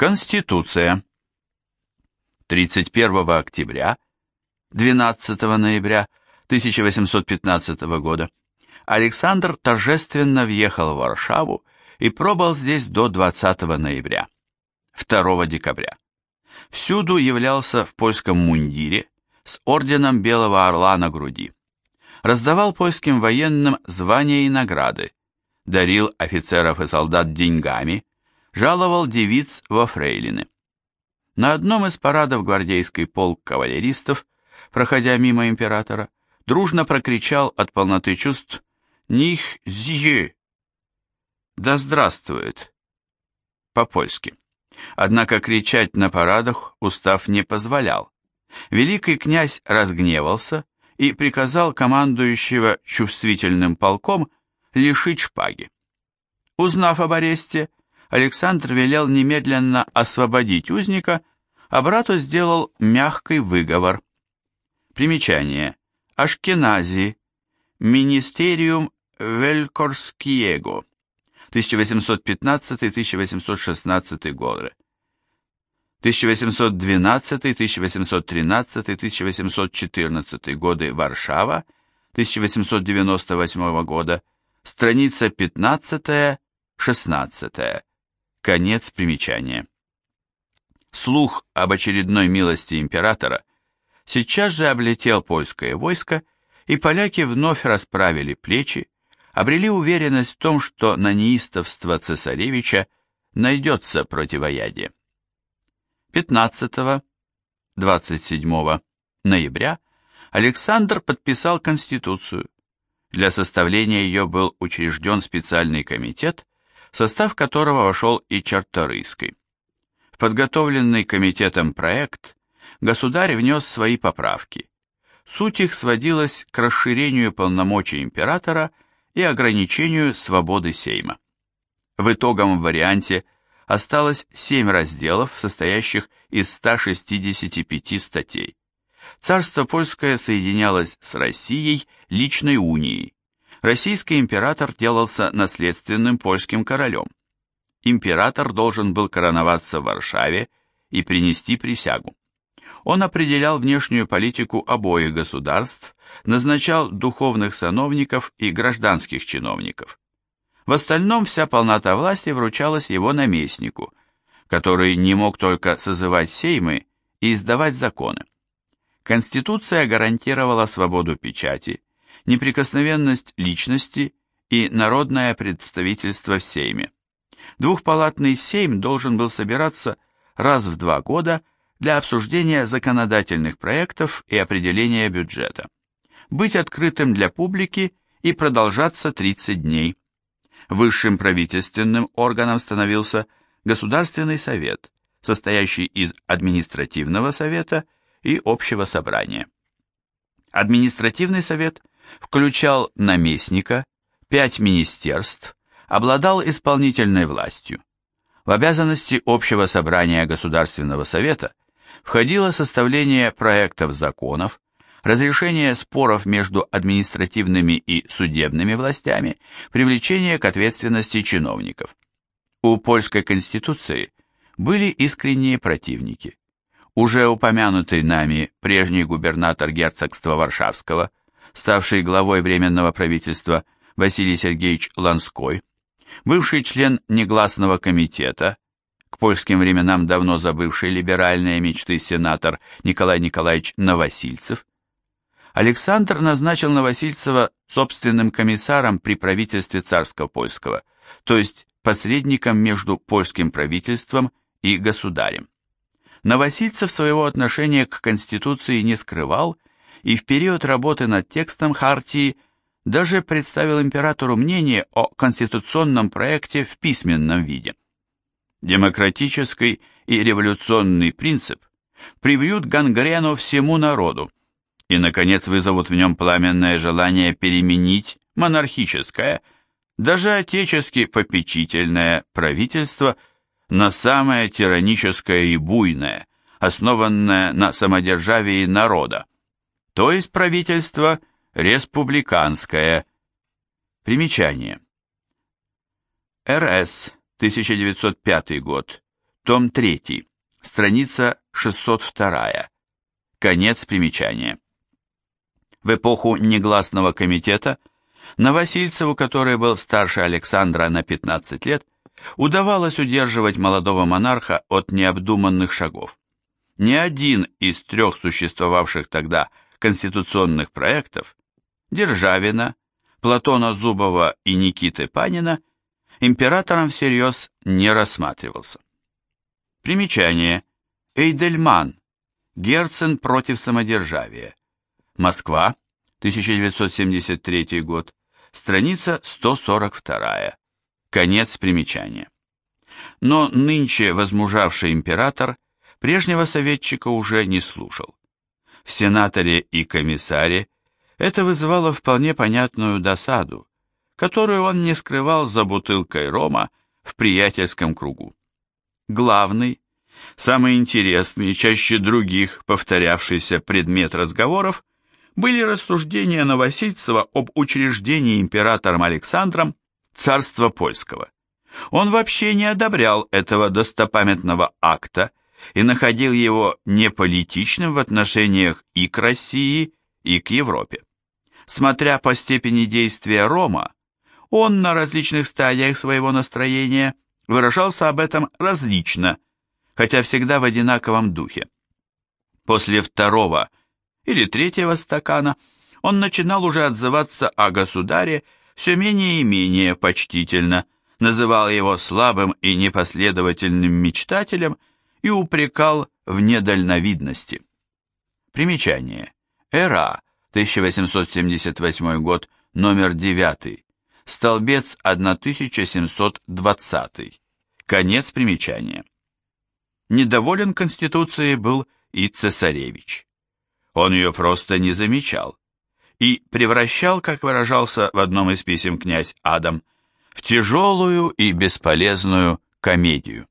Конституция. 31 октября, 12 ноября 1815 года Александр торжественно въехал в Варшаву и пробыл здесь до 20 ноября, 2 декабря. Всюду являлся в польском мундире с орденом Белого Орла на груди. Раздавал польским военным звания и награды, дарил офицеров и солдат деньгами, жаловал девиц во фрейлины. На одном из парадов гвардейский полк кавалеристов, проходя мимо императора, дружно прокричал от полноты чувств «Них зье!» «Да здравствует!» По-польски. Однако кричать на парадах устав не позволял. Великий князь разгневался и приказал командующего чувствительным полком лишить шпаги. Узнав об аресте, Александр велел немедленно освободить узника, а брату сделал мягкий выговор. Примечание. Ашкенази. Министериум Велькорскиего. 1815-1816 годы. 1812, 1813, 1814 годы Варшава, 1898 года, страница 15-16. Конец примечания. Слух об очередной милости императора сейчас же облетел польское войско, и поляки вновь расправили плечи, обрели уверенность в том, что на неистовство цесаревича найдется противоядие. 15-27 ноября Александр подписал Конституцию. Для составления ее был учрежден специальный комитет, состав которого вошел и Чарторийский. В подготовленный комитетом проект государь внес свои поправки. Суть их сводилась к расширению полномочий императора и ограничению свободы Сейма. В итоговом варианте осталось семь разделов, состоящих из 165 статей. Царство польское соединялось с Россией личной унией, российский император делался наследственным польским королем. Император должен был короноваться в Варшаве и принести присягу. Он определял внешнюю политику обоих государств, назначал духовных сановников и гражданских чиновников. В остальном вся полнота власти вручалась его наместнику, который не мог только созывать сеймы и издавать законы. Конституция гарантировала свободу печати, неприкосновенность личности и народное представительство в Сейме. Двухпалатный Сейм должен был собираться раз в два года для обсуждения законодательных проектов и определения бюджета, быть открытым для публики и продолжаться 30 дней. Высшим правительственным органом становился Государственный совет, состоящий из административного совета и общего собрания. Административный совет включал наместника, пять министерств, обладал исполнительной властью. В обязанности общего собрания Государственного совета входило составление проектов законов, разрешение споров между административными и судебными властями, привлечение к ответственности чиновников. У польской конституции были искренние противники. Уже упомянутый нами прежний губернатор герцогства Варшавского ставший главой Временного правительства Василий Сергеевич Ланской, бывший член негласного комитета, к польским временам давно забывший либеральные мечты сенатор Николай Николаевич Новосильцев, Александр назначил Новосильцева собственным комиссаром при правительстве царского польского, то есть посредником между польским правительством и государем. Новосильцев своего отношения к Конституции не скрывал и в период работы над текстом Хартии даже представил императору мнение о конституционном проекте в письменном виде. Демократический и революционный принцип привьют гангрену всему народу и, наконец, вызовут в нем пламенное желание переменить монархическое, даже отечески попечительное правительство на самое тираническое и буйное, основанное на самодержавии народа, то есть правительство республиканское. Примечание. РС, 1905 год, Том 3, страница 602. Конец примечания. В эпоху негласного комитета Новосильцеву, который был старше Александра на 15 лет, удавалось удерживать молодого монарха от необдуманных шагов. Ни один из трех существовавших тогда конституционных проектов Державина, Платона Зубова и Никиты Панина императором всерьез не рассматривался. Примечание. Эйдельман. Герцен против самодержавия. Москва, 1973 год. Страница 142. Конец примечания. Но нынче возмужавший император прежнего советчика уже не слушал. Сенаторе и комиссаре это вызывало вполне понятную досаду, которую он не скрывал за бутылкой рома в приятельском кругу. Главный, самый интересный и чаще других повторявшийся предмет разговоров были рассуждения Новосильцева об учреждении императором Александром царства польского. Он вообще не одобрял этого достопамятного акта и находил его неполитичным в отношениях и к России, и к Европе. Смотря по степени действия Рома, он на различных стадиях своего настроения выражался об этом различно, хотя всегда в одинаковом духе. После второго или третьего стакана он начинал уже отзываться о государе все менее и менее почтительно, называл его слабым и непоследовательным мечтателем и упрекал в недальновидности. Примечание. Эра, 1878 год, номер 9. Столбец 1720. Конец примечания. Недоволен Конституцией был и цесаревич. Он ее просто не замечал и превращал, как выражался в одном из писем князь Адам, в тяжелую и бесполезную комедию.